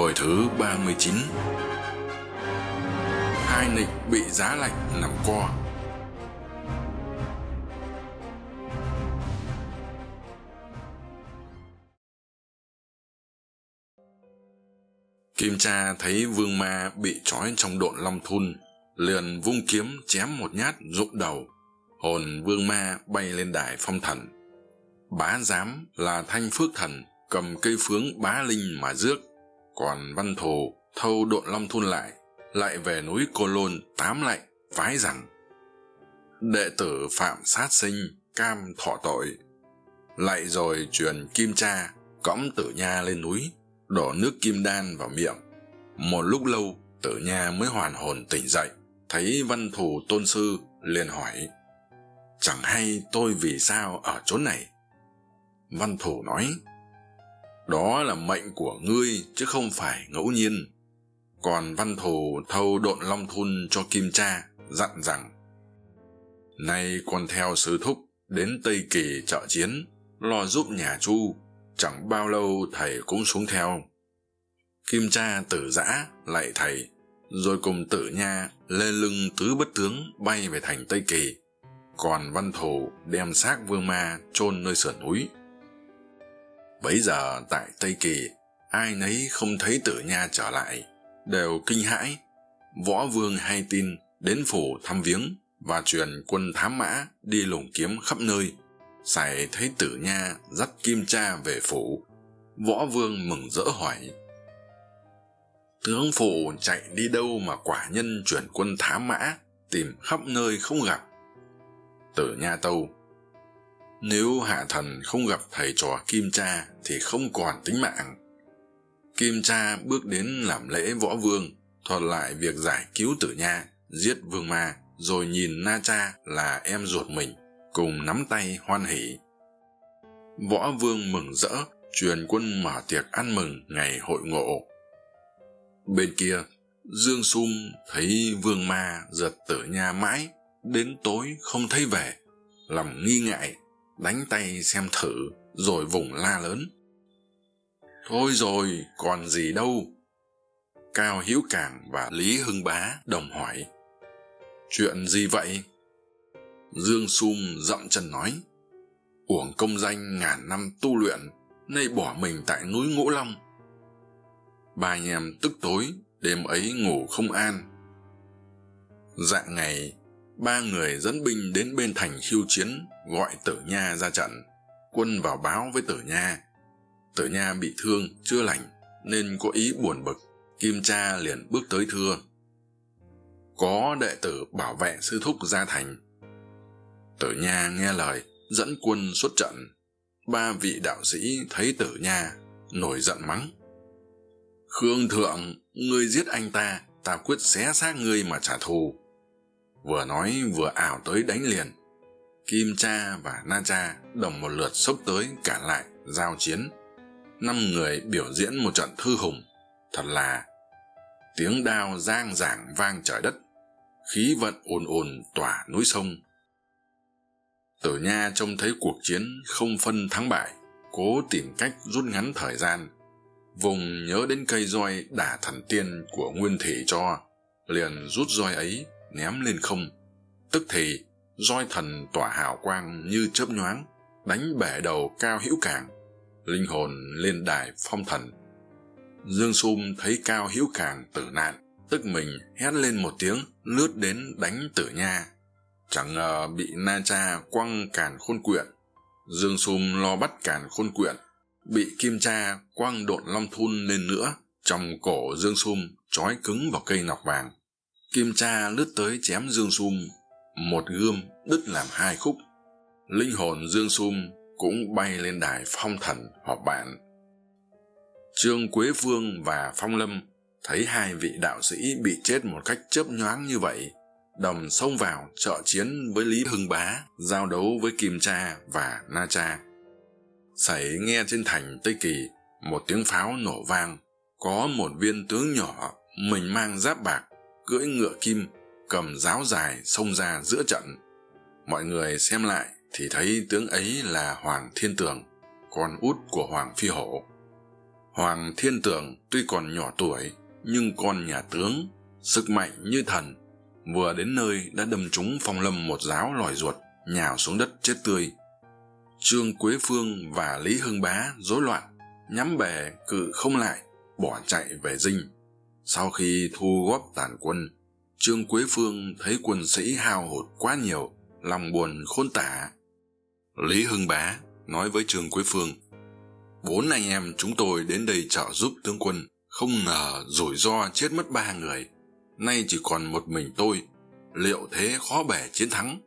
Hồi thứ ba mươi chín Hai nịnh bị giá lạnh nằm co Kim cha thấy vương ma bị trói trong độn long thun, liền vung kiếm chém một nhát rụng đầu. Hồn vương ma bay lên đài phong thần. Bá giám là thanh phước thần, cầm cây phướng bá linh mà rước. Còn văn thù thâu độn long thun lại, lại về núi Cô Lôn tám lạnh, phái rằng Đệ tử phạm sát sinh, cam thọ tội. Lại rồi truyền kim cha, cõng tử nha lên núi, đổ nước kim đan vào miệng. Một lúc lâu, tử nha mới hoàn hồn tỉnh dậy, thấy văn thù tôn sư, liền hỏi, chẳng hay tôi vì sao ở chốn này? Văn thù nói, đó là mệnh của ngươi chứ không phải ngẫu nhiên. Còn văn thù thâu độn long thun cho kim cha, dặn rằng, nay con theo sứ thúc đến Tây Kỳ trợ chiến, lo giúp nhà Chu, chẳng bao lâu thầy cũng xuống theo. Kim cha tử giã, lại thầy, rồi cùng tử nha lên lưng tứ bất tướng bay về thành Tây Kỳ, còn văn thù đem xác vương ma chôn nơi sườn núi. Bấy giờ tại Tây Kỳ, ai nấy không thấy tử nha trở lại, đều kinh hãi. Võ vương hay tin đến phủ thăm viếng và truyền quân thám mã đi lùng kiếm khắp nơi. Sài thấy tử nha dắt kim cha về phủ. Võ vương mừng rỡ hỏi. Tướng phụ chạy đi đâu mà quả nhân chuyển quân thám mã, tìm khắp nơi không gặp. Tử nha tâu. Nếu hạ thần không gặp thầy trò Kim Cha thì không còn tính mạng. Kim Cha bước đến làm lễ võ vương, thuật lại việc giải cứu tử nha, giết vương ma, rồi nhìn Na Cha là em ruột mình, cùng nắm tay hoan hỉ. Võ vương mừng rỡ, truyền quân mở tiệc ăn mừng ngày hội ngộ. Bên kia, Dương Sum thấy vương ma giật tử nha mãi, đến tối không thấy về, lòng nghi ngại, đánh tay xem thử, rồi vùng la lớn. Thôi rồi, còn gì đâu. Cao hữu Cảng và Lý Hưng Bá đồng hỏi. Chuyện gì vậy? Dương Sum dậm chân nói. Uổng công danh ngàn năm tu luyện, nay bỏ mình tại núi Ngũ Long. Ba anh em tức tối, đêm ấy ngủ không an. Dạng ngày, ba người dẫn binh đến bên thành khiêu chiến, gọi tử nha ra trận. Quân vào báo với tử nha. Tử nha bị thương, chưa lành, nên có ý buồn bực. Kim cha liền bước tới thưa. Có đệ tử bảo vệ sư thúc ra thành. Tử nha nghe lời, dẫn quân xuất trận. Ba vị đạo sĩ thấy tử nha, nổi giận mắng. Khương thượng, ngươi giết anh ta, ta quyết xé xác ngươi mà trả thù vừa nói vừa ảo tới đánh liền kim cha và na cha đồng một lượt xốc tới cả lại giao chiến. Năm người biểu diễn một trận thư hùng. Thật là tiếng đao giang giảng vang trời đất. Khí vận ồn ồn tỏa núi sông. Tử nha trông thấy cuộc chiến không phân thắng bại, cố tìm cách rút ngắn thời gian. Vùng nhớ đến cây roi đả thần tiên của nguyên thủy cho, liền rút roi ấy ném lên không. Tức thì roi thần tỏa hào quang như chớp nhoáng, đánh bể đầu cao hữu càng linh hồn lên đài phong thần. Dương sum thấy cao hữu càng tử nạn, tức mình hét lên một tiếng, lướt đến đánh tử nha. Chẳng ngờ bị na cha quăng càn khôn quyện. Dương sum lo bắt càn khôn quyện, bị kim cha quăng độn long thun lên nữa, trong cổ dương sum trói cứng vào cây nọc vàng. Kim cha lướt tới chém dương sum một gươm đứt làm hai khúc. Linh hồn dương sum cũng bay lên đài phong thần họp bạn. Trương quế vương và phong lâm thấy hai vị đạo sĩ bị chết một cách chớp nhoáng như vậy, đồng xông vào trợ chiến với lý hưng bá, giao đấu với kim cha và na cha. Sảy nghe trên thành tây kỳ, một tiếng pháo nổ vang, có một viên tướng nhỏ, mình mang giáp bạc, cưỡi ngựa kim cầm giáo dài xông ra giữa trận. Mọi người xem lại thì thấy tướng ấy là hoàng thiên tường, con út của hoàng phi hổ. Hoàng thiên tường tuy còn nhỏ tuổi, nhưng con nhà tướng, sức mạnh như thần, vừa đến nơi đã đâm trúng phong lâm một giáo lòi ruột, nhào xuống đất chết tươi. Trương quế phương và lý hưng bá rối loạn, nhắm bề cự không lại, bỏ chạy về dinh. Sau khi thu góp tàn quân trương quế phương thấy quân sĩ hao hụt quá nhiều, lòng buồn khôn tả. Lý hưng bá nói với trương quế phương, bốn anh em chúng tôi đến đây trợ giúp tướng quân, không ngờ rủi ro chết mất ba người. Nay chỉ còn một mình tôi, liệu thế khó bể chiến thắng?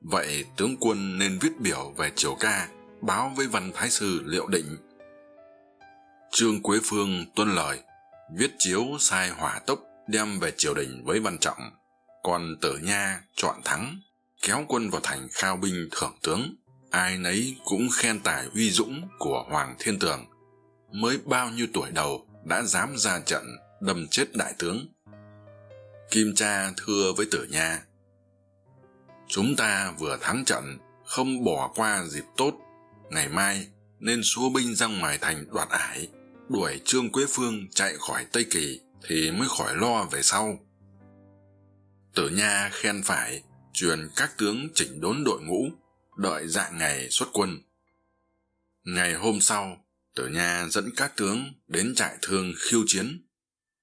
Vậy tướng quân nên viết biểu về triều ca, báo với văn thái sư liệu định. Trương quế phương tuân lời, viết chiếu sai hỏa tốc đem về triều đình với văn trọng, còn tử nha, chọn thắng, kéo quân vào thành khao binh thưởng tướng. Ai nấy cũng khen tài uy dũng của hoàng thiên tường. Mới bao nhiêu tuổi đầu đã dám ra trận đâm chết đại tướng? Kim cha thưa với tử nha, chúng ta vừa thắng trận, không bỏ qua dịp tốt. Ngày mai nên xua binh ra ngoài thành đoạt ải, đuổi trương quế phương chạy khỏi tây kỳ thì mới khỏi lo về sau. Tử nha khen phải, truyền các tướng chỉnh đốn đội ngũ, đợi dạng ngày xuất quân. Ngày hôm sau, tử nha dẫn các tướng đến trại thương khiêu chiến.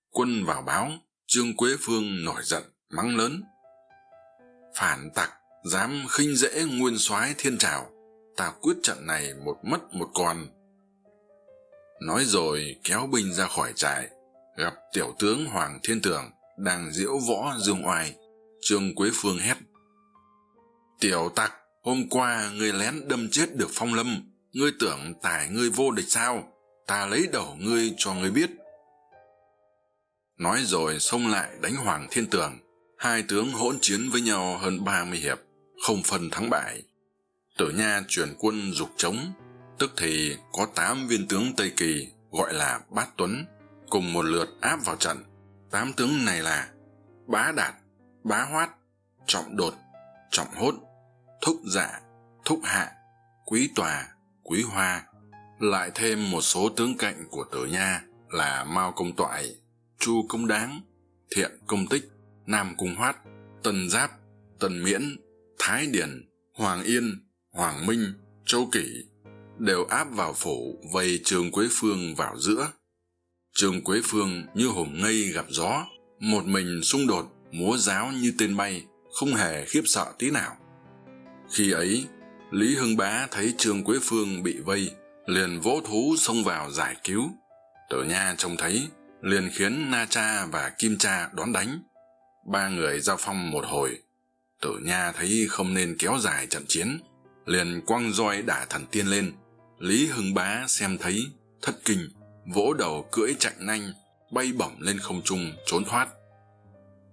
Quân vào báo, trương quế phương nổi giận, mắng lớn. Phản tặc, dám khinh dễ nguyên soái thiên trào, ta quyết trận này một mất một còn. Nói rồi kéo binh ra khỏi trại gặp tiểu tướng hoàng thiên tường đang diễu võ dương oai, trương quế phương hét. Tiểu tặc, hôm qua ngươi lén đâm chết được phong lâm, ngươi tưởng tài ngươi vô địch sao? Ta lấy đầu ngươi cho ngươi biết. Nói rồi xông lại đánh hoàng thiên tường hai tướng hỗn chiến với nhau hơn ba mươi hiệp, không phân thắng bại. Tử nha chuyển quân dục trống tức thì có tám viên tướng tây kỳ, gọi là bát tuấn cùng một lượt áp vào trận. Tám tướng này là bá đạt, bá hoát, trọng đột, trọng hốt, thúc dạ thúc hạ, quý tòa, quý hoa. Lại thêm một số tướng cạnh của tử nha là mao công toại, chu công đáng, thiện công tích, nam cung hoát, tân giáp, tân miễn, thái điển, hoàng yên, hoàng minh, châu kỷ đều áp vào phủ vây trương quế phương vào giữa trương quế phương như hổm ngây gặp gió, một mình xung đột múa giáo như tên bay, không hề khiếp sợ tí nào. Khi ấy, lý hưng bá thấy trương quế phương bị vây, liền vỗ thú xông vào giải cứu. Tử nha trông thấy, liền khiến na cha và kim cha đón đánh. Ba người giao phong một hồi. Tử nha thấy không nên kéo dài trận chiến, liền quăng roi đả thần tiên lên. Lý hưng bá xem thấy, thất kinh vỗ đầu cưỡi chạy nhanh bay bổng lên không trung, trốn thoát.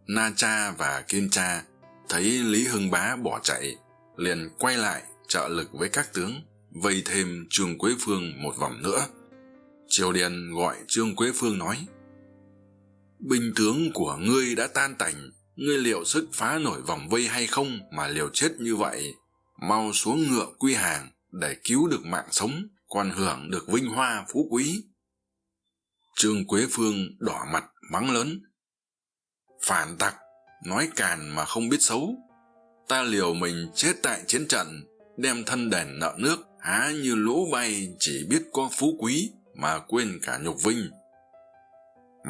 Na cha và kim cha thấy lý hưng bá bỏ chạy, liền quay lại trợ lực với các tướng, vây thêm trương quế phương một vòng nữa. Triều điền gọi trương quế phương nói, binh tướng của ngươi đã tan tành, ngươi liệu sức phá nổi vòng vây hay không mà liều chết như vậy? Mau xuống ngựa quy hàng để cứu được mạng sống, còn hưởng được vinh hoa phú quý trương quế phương đỏ mặt, mắng lớn. Phản tặc, nói càn mà không biết xấu. Ta liều mình chết tại chiến trận, đem thân đền nợ nước, há như lũ bay chỉ biết có phú quý mà quên cả nhục vinh.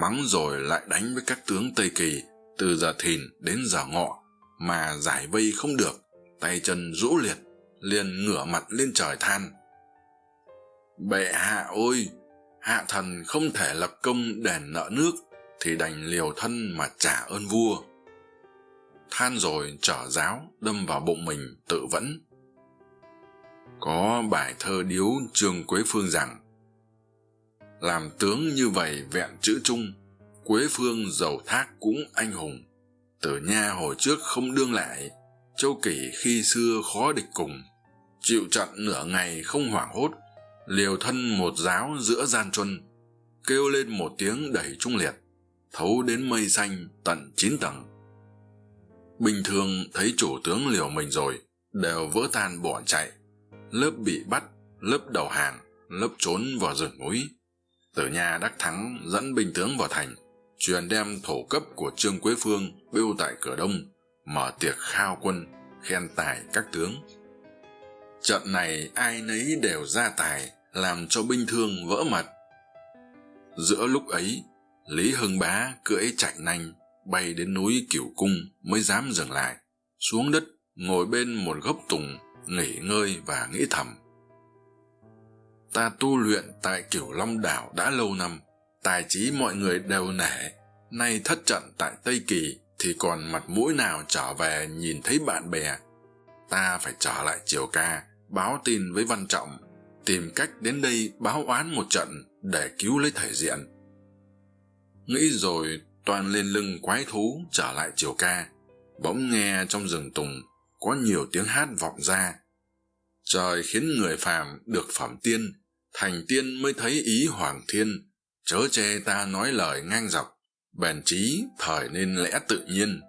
Mắng rồi lại đánh với các tướng tây kỳ, từ giờ thìn đến giờ ngọ, mà giải vây không được, tay chân rũ liệt, liền ngửa mặt lên trời than. Bệ hạ ôi hạ thần không thể lập công đền nợ nước thì đành liều thân mà trả ơn vua. Than rồi trở giáo, đâm vào bụng mình, tự vẫn. Có bài thơ điếu trương quế phương rằng, làm tướng như vậy vẹn chữ trung quế phương giàu thác cũng anh hùng. Tử nha hồi trước không đương lại, châu kỷ khi xưa khó địch cùng. Chịu trận nửa ngày không hoảng hốt liều thân một giáo giữa gian truân, kêu lên một tiếng đầy trung liệt, thấu đến mây xanh tận chín tầng. Bình thường thấy chủ tướng liều mình rồi, đều vỡ tan bỏ chạy, lớp bị bắt, lớp đầu hàng, lớp trốn vào rừng núi. Tử nha đắc thắng dẫn binh tướng vào thành, truyền đem thổ cấp của trương quế phương bưu tại cửa đông, mở tiệc khao quân, khen tài các tướng trận này ai nấy đều ra tài, làm cho binh thương vỡ mật. Giữa lúc ấy, lý hưng bá cưỡi chạy nanh bay đến núi cửu cung mới dám dừng lại, xuống đất ngồi bên một gốc tùng, nghỉ ngơi và nghĩ thầm. Ta tu luyện tại cửu long đảo đã lâu năm, tài trí mọi người đều nể. Nay thất trận tại tây kỳ thì còn mặt mũi nào trở về nhìn thấy bạn bè? Ta phải trở lại triều ca báo tin với văn trọng, tìm cách đến đây báo oán một trận để cứu lấy thể diện. Nghĩ rồi, toàn lên lưng quái thú trở lại triều ca. Bỗng nghe trong rừng tùng có nhiều tiếng hát vọng ra. Trời khiến người phàm được phẩm tiên, thành tiên mới thấy ý hoàng thiên. Chớ che ta nói lời ngang dọc bền trí thời nên lẽ tự nhiên.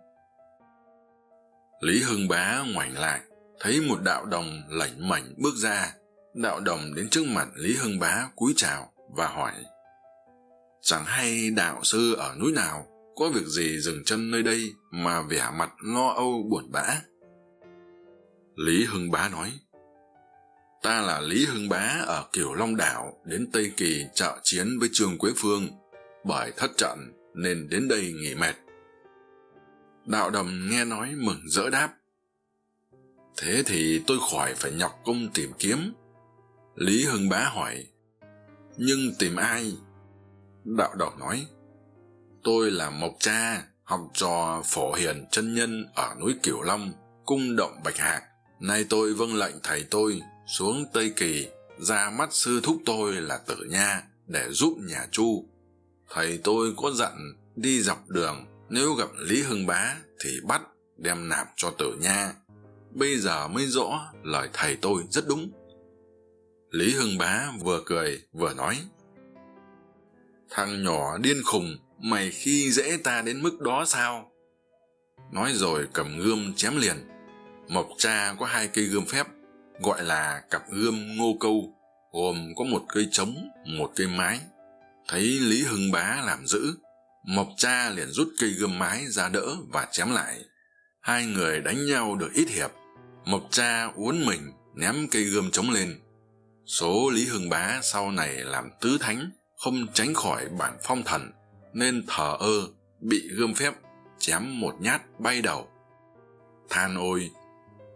Lý hưng bá ngoảnh lại thấy một đạo đồng lảnh mảnh bước ra. Đạo đồng đến trước mặt lý hưng bá cúi chào và hỏi, chẳng hay đạo sư ở núi nào? Có việc gì dừng chân nơi đây mà vẻ mặt lo âu buồn bã? Lý hưng bá nói, ta là lý hưng bá ở kiểu long đảo, đến tây kỳ trợ chiến với trương quế phương. Bởi thất trận nên đến đây nghỉ mệt. Đạo đồng nghe nói mừng rỡ đáp thế thì tôi khỏi phải nhọc công tìm kiếm. Lý hưng bá hỏi, nhưng tìm ai? Đạo đồng nói, tôi là mộc cha học trò phổ hiền chân nhân ở núi cửu long, cung động bạch hạc. Nay tôi vâng lệnh thầy tôi xuống tây kỳ, ra mắt sư thúc tôi là tử nha để giúp nhà chu. Thầy tôi có dặn đi dọc đường, nếu gặp lý hưng bá thì bắt đem nạp cho tử nha bây giờ mới rõ lời thầy tôi rất đúng. Lý hưng bá vừa cười vừa nói, thằng nhỏ điên khùng, mày khi dễ ta đến mức đó sao? Nói rồi cầm gươm chém liền. Mộc cha có hai cây gươm phép, gọi là cặp gươm ngô câu, gồm có một cây trống, một cây mái. Thấy lý hưng bá làm giữ mộc cha liền rút cây gươm mái ra đỡ và chém lại. Hai người đánh nhau được ít hiệp mộc cha uốn mình, ném cây gươm trống lên. Số lý hưng bá sau này làm tứ thánh, không tránh khỏi bản phong thần, nên thờ ơ, bị gươm phép, chém một nhát bay đầu. Than ôi,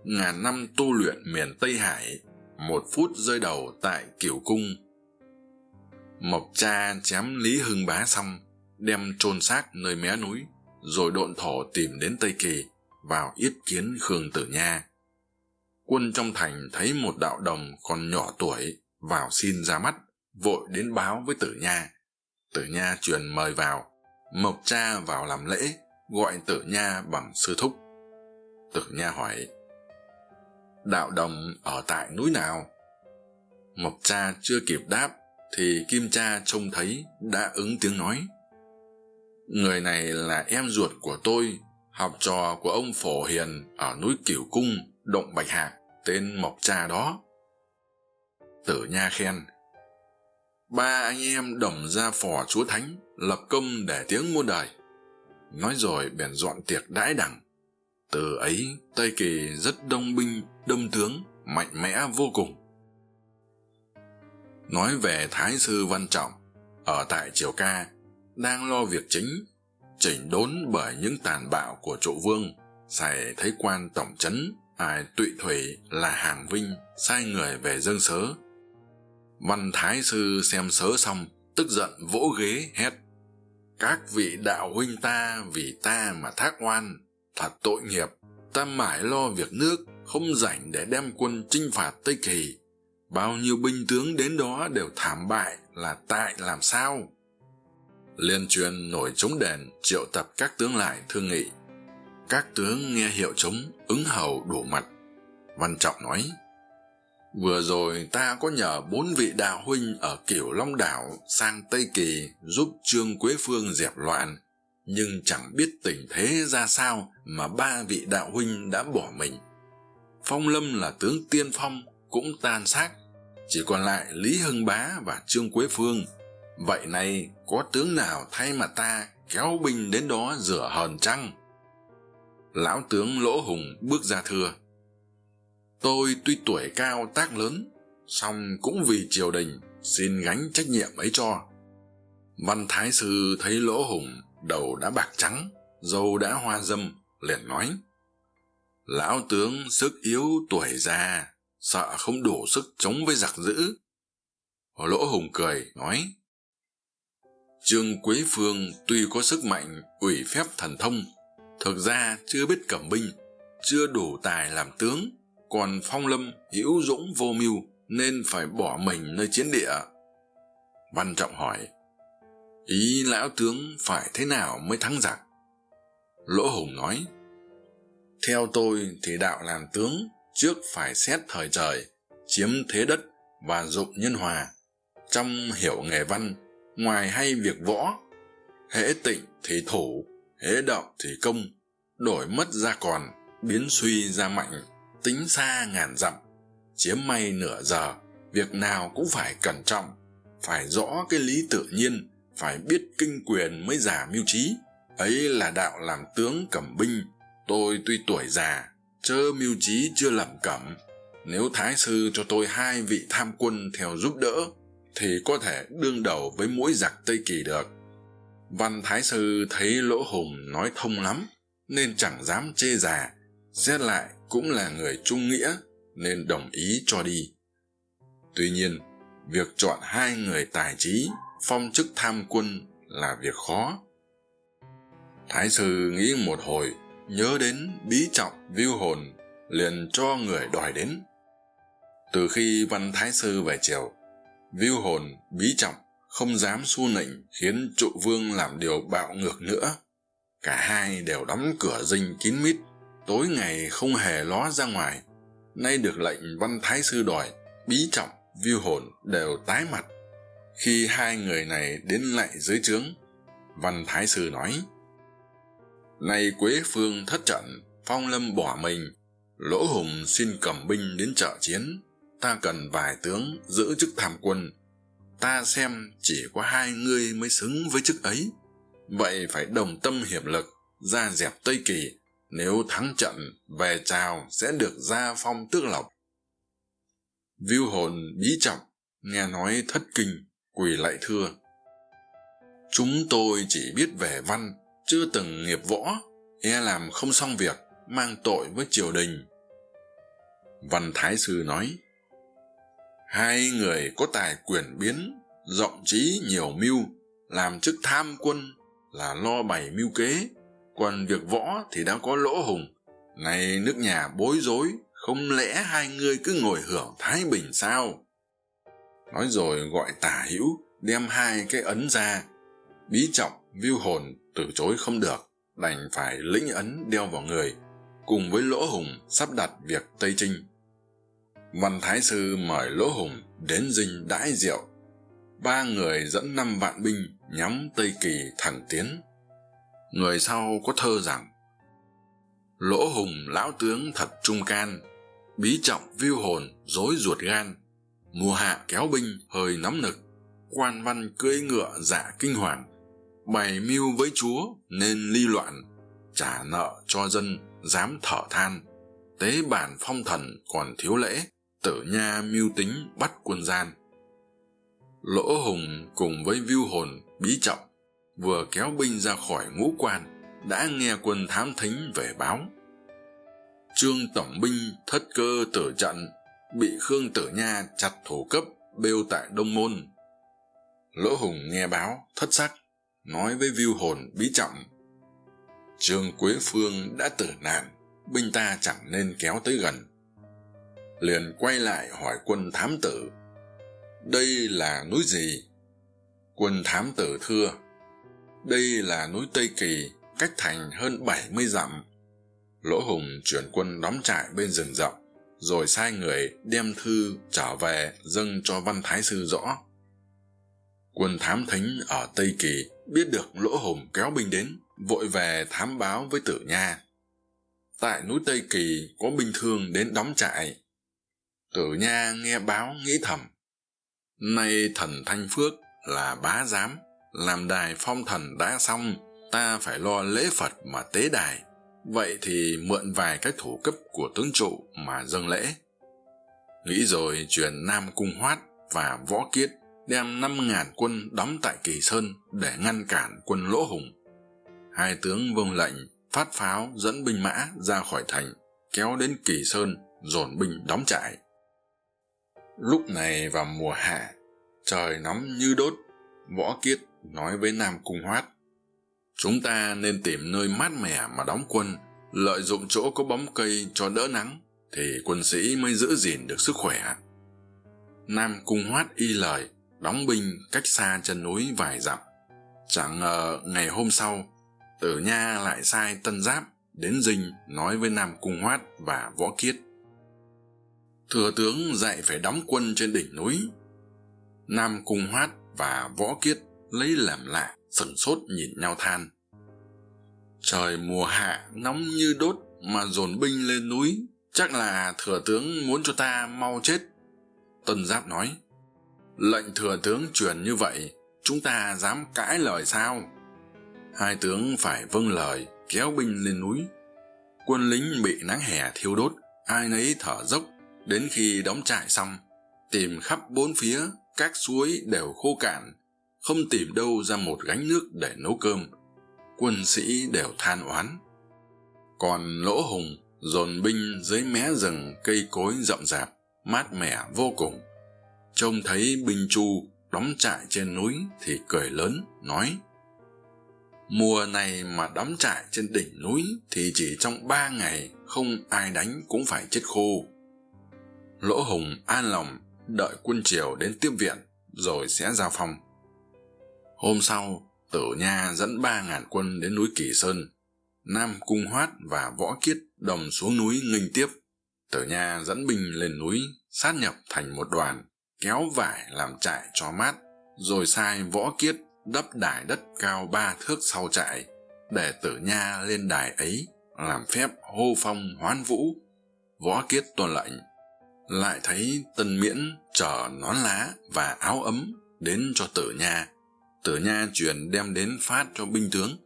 ngàn năm tu luyện miền tây hải, một phút rơi đầu tại cửu cung. Mộc cha chém lý hưng bá xong, đem chôn xác nơi mé núi, rồi độn thổ tìm đến tây kỳ, vào yết kiến khương tử nha quân trong thành thấy một đạo đồng còn nhỏ tuổi vào xin ra mắt, vội đến báo với tử nha. Tử nha truyền mời vào. Mộc cha vào làm lễ, gọi tử nha bằng sư thúc. Tử nha hỏi, đạo đồng ở tại núi nào? Mộc cha chưa kịp đáp thì kim cha trông thấy đã ứng tiếng nói, người này là em ruột của tôi, học trò của ông phổ hiền ở núi cửu cung động bạch hạc, tên mộc cha đó. Tử nha khen, ba anh em đồng ra phò chúa thánh, lập công để tiếng muôn đời. Nói rồi bèn dọn tiệc đãi đẳng. Từ ấy, tây kỳ rất đông binh, đông tướng, mạnh mẽ vô cùng. Nói về thái sư văn trọng, ở tại triều ca, đang lo việc chính, chỉnh đốn bởi những tàn bạo của trụ vương, xài thấy quan tổng trấn ai tụy thủy là hàng vinh, sai người về dâng sớ. Văn thái sư xem sớ xong, tức giận vỗ ghế, hét. Các vị đạo huynh ta vì ta mà thác oan, thật tội nghiệp, ta mãi lo việc nước, không rảnh để đem quân chinh phạt tây kỳ. Bao nhiêu binh tướng đến đó đều thảm bại, là tại làm sao? Liên truyền nổi trống đèn triệu tập các tướng lại thương nghị các tướng nghe hiệu trống ứng hầu đổ mặt. Văn trọng nói, vừa rồi ta có nhờ bốn vị đạo huynh ở kiểu long đảo sang tây kỳ giúp trương quế phương dẹp loạn, nhưng chẳng biết tình thế ra sao mà ba vị đạo huynh đã bỏ mình. Phong lâm là tướng tiên phong cũng tan xác, chỉ còn lại lý hưng bá và trương quế phương. Vậy nay có tướng nào thay mà ta kéo binh đến đó rửa hờn chăng? Lão tướng lỗ hùng bước ra thưa. Tôi tuy tuổi cao tác lớn, song cũng vì triều đình xin gánh trách nhiệm ấy cho. Văn thái sư thấy lỗ hùng đầu đã bạc trắng, dâu đã hoa dâm, liền nói, lão tướng sức yếu tuổi già, sợ không đủ sức chống với giặc dữ. Lỗ hùng cười, nói, trương quế phương tuy có sức mạnh, ủy phép thần thông thực ra chưa biết cẩm binh, chưa đủ tài làm tướng, còn phong lâm, hữu dũng, vô mưu nên phải bỏ mình nơi chiến địa. Văn trọng hỏi, ý lão tướng phải thế nào mới thắng giặc? Lỗ hùng nói, theo tôi thì đạo làm tướng trước phải xét thời trời, chiếm thế đất và dụng nhân hòa. Trong hiểu nghề văn, ngoài hay việc võ, hễ tịnh thì thủ hễ động thì công, đổi mất ra còn, biến suy ra mạnh, tính xa ngàn dặm. Chiếm may nửa giờ, việc nào cũng phải cẩn trọng, phải rõ cái lý tự nhiên, phải biết kinh quyền mới giả mưu trí. Ấy là đạo làm tướng cầm binh, tôi tuy tuổi già, chớ mưu trí chưa lẩm cẩm. Nếu thái sư cho tôi hai vị tham quân theo giúp đỡ, thì có thể đương đầu với mũi giặc tây kỳ được văn thái sư thấy lỗ hùng nói thông lắm, nên chẳng dám chê già, xét lại cũng là người trung nghĩa, nên đồng ý cho đi. Tuy nhiên, việc chọn hai người tài trí, phong chức tham quân là việc khó. Thái sư nghĩ một hồi, nhớ đến bí trọng viu hồn, liền cho người đòi đến. Từ khi văn thái sư về triều, viu hồn, bí trọng không dám su nịnh khiến trụ vương làm điều bạo ngược nữa. Cả hai đều đóng cửa dinh kín mít, tối ngày không hề ló ra ngoài. Nay được lệnh văn thái sư đòi, bí trọng viu hồn đều tái mặt. Khi hai người này đến lại dưới trướng, văn thái sư nói, nay quế phương thất trận, phong lâm bỏ mình, lỗ hùng xin cầm binh đến trợ chiến. Ta cần vài tướng giữ chức tham quân ta xem chỉ có hai ngươi mới xứng với chức ấy. Vậy phải đồng tâm hiệp lực, ra dẹp tây kỳ. Nếu thắng trận, về chào sẽ được gia phong tước lộc. Viu hồn bí trọng, nghe nói thất kinh, quỳ lại thưa. Chúng tôi chỉ biết về văn, chưa từng nghiệp võ e làm không xong việc, mang tội với triều đình. Văn thái sư nói hai người có tài quyền biến rộng trí nhiều mưu, làm chức tham quân là lo bày mưu kế. Còn việc võ thì đã có lỗ hùng. Nay nước nhà bối rối, không lẽ hai ngươi cứ ngồi hưởng thái bình sao? Nói rồi gọi tả hữu, đem hai cái ấn ra. Bí trọng viu hồn, từ chối không được, đành phải lĩnh ấn đeo vào người, cùng với lỗ hùng sắp đặt việc tây trinh văn thái sư mời lỗ hùng đến dinh đãi rượu. Ba người dẫn năm vạn binh nhắm tây kỳ thẳng tiến. Người sau có thơ rằng, lỗ hùng lão tướng thật trung can, bí trọng viu hồn rối ruột gan, mùa hạ kéo binh hơi nóng nực, quan văn cưỡi ngựa dạ kinh hoàng bày mưu với chúa nên ly loạn, trả nợ cho dân dám thở than, tế bản phong thần còn thiếu lễ tử nha mưu tính bắt quân gian. Lỗ hùng cùng với viu hồn, bí trọng vừa kéo binh ra khỏi ngũ quan, đã nghe quân thám thính về báo. Trương tổng binh thất cơ tử trận, bị khương tử nha chặt thủ cấp, bêu tại đông môn. Lỗ hùng nghe báo thất sắc, nói với viu hồn, bí trọng, trương quế phương đã tử nạn, binh ta chẳng nên kéo tới gần liền quay lại hỏi quân thám tử, đây là núi gì? Quân thám tử thưa, đây là núi tây kỳ, cách thành hơn bảy mươi dặm. Lỗ hùng chuyển quân đóng trại bên rừng rậm rồi sai người đem thư trở về dâng cho văn thái sư rõ. Quân thám thính ở tây kỳ biết được lỗ hùng kéo binh đến, vội về thám báo với tử nha. Tại núi tây kỳ có binh thương đến đóng trại tử nha nghe báo nghĩ thầm. Nay thần thanh phước là bá giám, làm đài phong thần đã xong, ta phải lo lễ phật mà tế đài. Vậy thì mượn vài cái thủ cấp của tướng trụ mà dâng lễ. Nghĩ rồi truyền nam cung hoát và võ kiết đem năm ngàn quân đóng tại kỳ sơn để ngăn cản quân lỗ hùng. Hai tướng vương lệnh phát pháo dẫn binh mã ra khỏi thành, kéo đến kỳ sơn, dồn binh đóng trại lúc này vào mùa hạ, trời nóng như đốt, võ kiết nói với nam cung hoát, chúng ta nên tìm nơi mát mẻ mà đóng quân, lợi dụng chỗ có bóng cây cho đỡ nắng, thì quân sĩ mới giữ gìn được sức khỏe. Nam cung hoát y lời, đóng binh cách xa chân núi vài dặm. Chẳng ngờ ngày hôm sau, tử nha lại sai tân giáp đến dinh nói với nam cung hoát và võ kiết thừa tướng dạy phải đóng quân trên đỉnh núi. Nam cung hoát và võ kiết lấy làm lạ, sửng sốt nhìn nhau than. Trời mùa hạ nóng như đốt mà dồn binh lên núi, chắc là thừa tướng muốn cho ta mau chết. Tân giáp nói, lệnh thừa tướng truyền như vậy, chúng ta dám cãi lời sao? Hai tướng phải vâng lời, kéo binh lên núi. Quân lính bị nắng hè thiêu đốt, ai nấy thở dốc đến khi đóng trại xong, tìm khắp bốn phía, các suối đều khô cạn, không tìm đâu ra một gánh nước để nấu cơm. Quân sĩ đều than oán. Còn lỗ hùng dồn binh dưới mé rừng cây cối rậm rạp, mát mẻ vô cùng. Trông thấy binh chu đóng trại trên núi thì cười lớn, nói, mùa này mà đóng trại trên đỉnh núi thì chỉ trong ba ngày không ai đánh cũng phải chết khô lỗ hùng an lòng đợi quân triều đến tiếp viện rồi sẽ giao phong. Hôm sau, tử nha dẫn ba ngàn quân đến núi kỳ sơn. Nam cung hoát và võ kiết đồng xuống núi nghinh tiếp. Tử nha dẫn binh lên núi, sát nhập thành một đoàn, kéo vải làm trại cho mát, rồi sai võ kiết đắp đài đất cao ba thước sau trại, để tử nha lên đài ấy làm phép hô phong hoán vũ. Võ kiết tuân lệnh lại thấy tân miễn chở nón lá và áo ấm đến cho tử nha. Tử nha truyền đem đến phát cho binh tướng.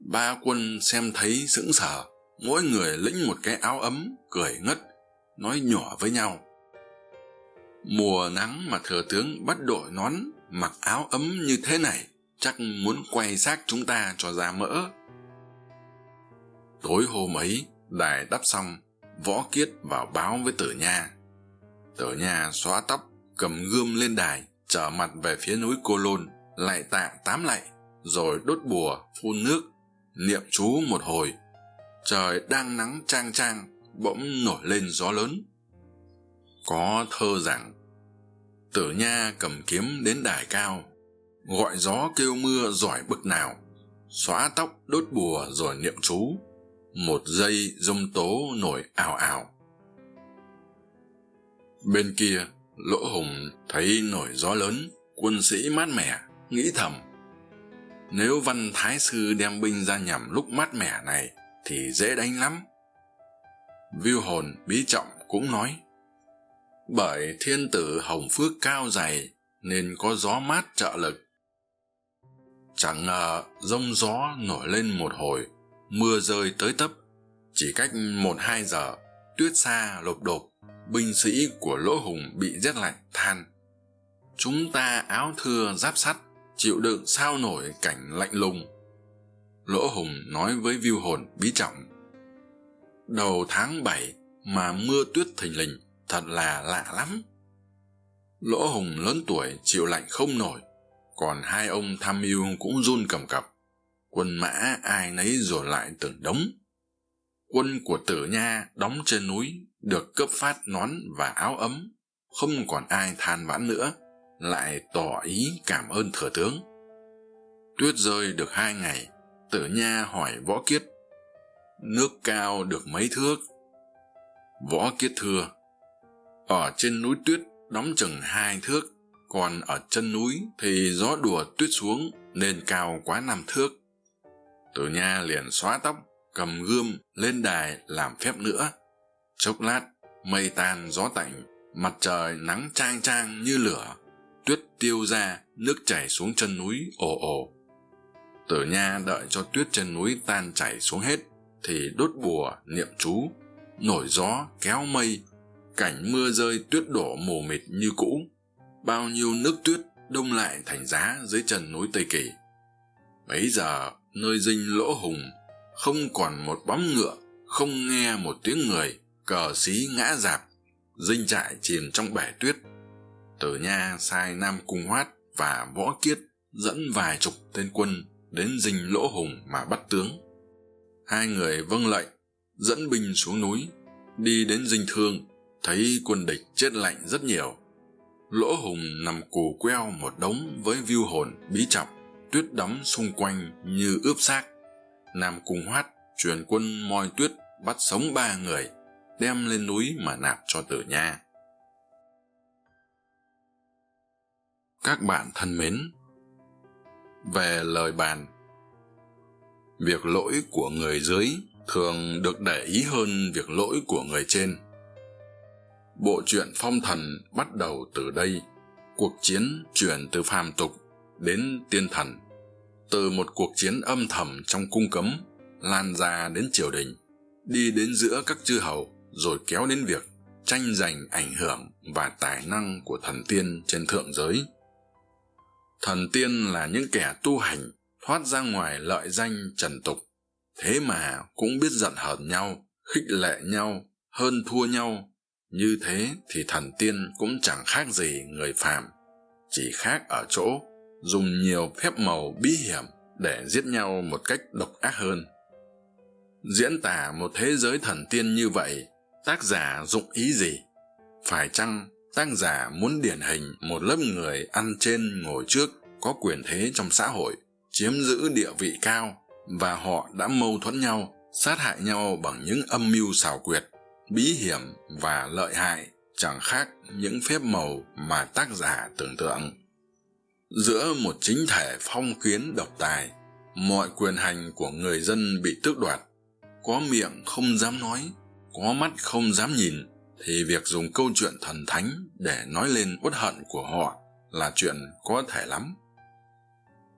Ba quân xem thấy sững sờ, mỗi người lĩnh một cái áo ấm, cười ngất, nói nhỏ với nhau. Mùa nắng mà thừa tướng bắt đội nón, mặc áo ấm như thế này, chắc muốn quay xác chúng ta cho ra mỡ. Tối hôm ấy, đài đắp xong, võ kiết vào báo với tử nha tử nhà xóa tóc, cầm gươm lên đài, trở mặt về phía núi cô lôn, lại tạ tám lạy rồi đốt bùa, phun nước, niệm chú một hồi. Trời đang nắng trang trang, bỗng nổi lên gió lớn. Có thơ rằng, tử nha cầm kiếm đến đài cao, gọi gió kêu mưa giỏi bực nào. Xóa tóc, đốt bùa rồi niệm chú, một giây dông tố nổi ào ào bên kia, lỗ hùng thấy nổi gió lớn, quân sĩ mát mẻ, nghĩ thầm. Nếu văn thái sư đem binh ra nhằm lúc mát mẻ này, thì dễ đánh lắm. Viu hồn, bí trọng cũng nói, bởi thiên tử hồng phước cao dày, nên có gió mát trợ lực. Chẳng ngờ rông gió nổi lên một hồi, mưa rơi tới tấp, chỉ cách một hai giờ, tuyết xa lộp đột binh sĩ của lỗ hùng bị rét lạnh, than. Chúng ta áo thưa giáp sắt, chịu đựng sao nổi cảnh lạnh lùng. Lỗ hùng nói với viu hồn bí trọng. Đầu tháng bảy mà mưa tuyết thình lình, thật là lạ lắm. Lỗ hùng lớn tuổi, chịu lạnh không nổi. Còn hai ông tham mưu cũng run cầm cập. Quân mã ai nấy rồi lại từng đống. Quân của tử nha đóng trên núi được cấp phát nón và áo ấm, không còn ai than vãn nữa, lại tỏ ý cảm ơn thừa tướng. Tuyết rơi được hai ngày, tử nha hỏi võ kiết, nước cao được mấy thước? Võ kiết thưa, ở trên núi tuyết đóng chừng hai thước, còn ở chân núi thì gió đùa tuyết xuống nên cao quá năm thước. Tử nha liền xóa tóc, cầm gươm lên đài làm phép nữa chốc lát, mây tan, gió tạnh, mặt trời nắng trang trang như lửa. Tuyết tiêu ra, nước chảy xuống chân núi, ồ ồ. Tử nha đợi cho tuyết trên núi tan chảy xuống hết, thì đốt bùa, niệm chú. Nổi gió, kéo mây, cảnh mưa rơi, tuyết đổ mù mịt như cũ. Bao nhiêu nước tuyết đông lại thành giá dưới chân núi tây kỳ. Bấy giờ, nơi dinh lỗ hùng, không còn một bóng ngựa, không nghe một tiếng người cờ xí ngã rạp dinh trại chìm trong bể tuyết. Tử nha sai nam cung hoát và võ kiết dẫn vài chục tên quân đến dinh lỗ hùng mà bắt tướng. Hai người vâng lệnh, dẫn binh xuống núi, đi đến dinh thương, thấy quân địch chết lạnh rất nhiều. Lỗ hùng nằm cù queo một đống với viu hồn bí trọng, tuyết đóng xung quanh như ướp xác. Nam cung hoát truyền quân moi tuyết bắt sống ba người đem lên núi mà nạp cho tử nha. Các bạn thân mến, về lời bàn, việc lỗi của người dưới thường được để ý hơn việc lỗi của người trên. Bộ truyện phong thần bắt đầu từ đây, cuộc chiến chuyển từ phàm tục đến tiên thần, từ một cuộc chiến âm thầm trong cung cấm, lan ra đến triều đình, đi đến giữa các chư hầu rồi kéo đến việc tranh giành ảnh hưởng và tài năng của thần tiên trên thượng giới. Thần tiên là những kẻ tu hành, thoát ra ngoài lợi danh trần tục, thế mà cũng biết giận hờn nhau, khích lệ nhau, hơn thua nhau. Như thế thì thần tiên cũng chẳng khác gì người phàm, chỉ khác ở chỗ dùng nhiều phép màu bí hiểm để giết nhau một cách độc ác hơn. Diễn tả một thế giới thần tiên như vậy tác giả dụng ý gì? Phải chăng tác giả muốn điển hình một lớp người ăn trên ngồi trước có quyền thế trong xã hội, chiếm giữ địa vị cao và họ đã mâu thuẫn nhau, sát hại nhau bằng những âm mưu xảo quyệt, bí hiểm và lợi hại, chẳng khác những phép màu mà tác giả tưởng tượng. Giữa một chính thể phong kiến độc tài, mọi quyền hành của người dân bị tước đoạt, có miệng không dám nói có mắt không dám nhìn, thì việc dùng câu chuyện thần thánh để nói lên uất hận của họ là chuyện có thể lắm.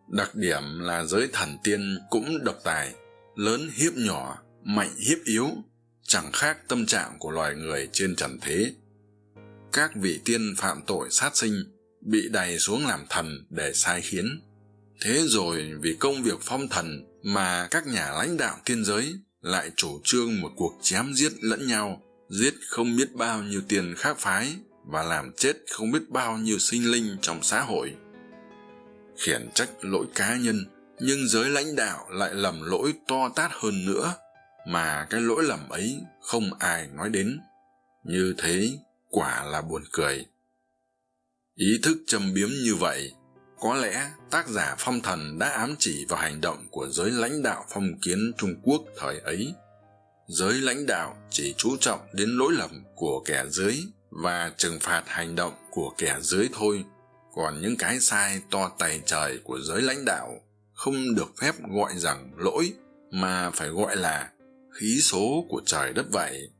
Đặc điểm là giới thần tiên cũng độc tài, lớn hiếp nhỏ, mạnh hiếp yếu, chẳng khác tâm trạng của loài người trên trần thế. Các vị tiên phạm tội sát sinh, bị đày xuống làm thần để sai khiến. Thế rồi vì công việc phong thần mà các nhà lãnh đạo thiên giới lại chủ trương một cuộc chém giết lẫn nhau, giết không biết bao nhiêu tiền khác phái và làm chết không biết bao nhiêu sinh linh trong xã hội. Khiển trách lỗi cá nhân, nhưng giới lãnh đạo lại lầm lỗi to tát hơn nữa, mà cái lỗi lầm ấy không ai nói đến. Như thế quả là buồn cười. Ý thức châm biếm như vậy có lẽ tác giả phong thần đã ám chỉ vào hành động của giới lãnh đạo phong kiến trung quốc thời ấy. Giới lãnh đạo chỉ chú trọng đến lỗi lầm của kẻ dưới và trừng phạt hành động của kẻ dưới thôi. Còn những cái sai to tày trời của giới lãnh đạo không được phép gọi rằng lỗi, mà phải gọi là khí số của trời đất vậy.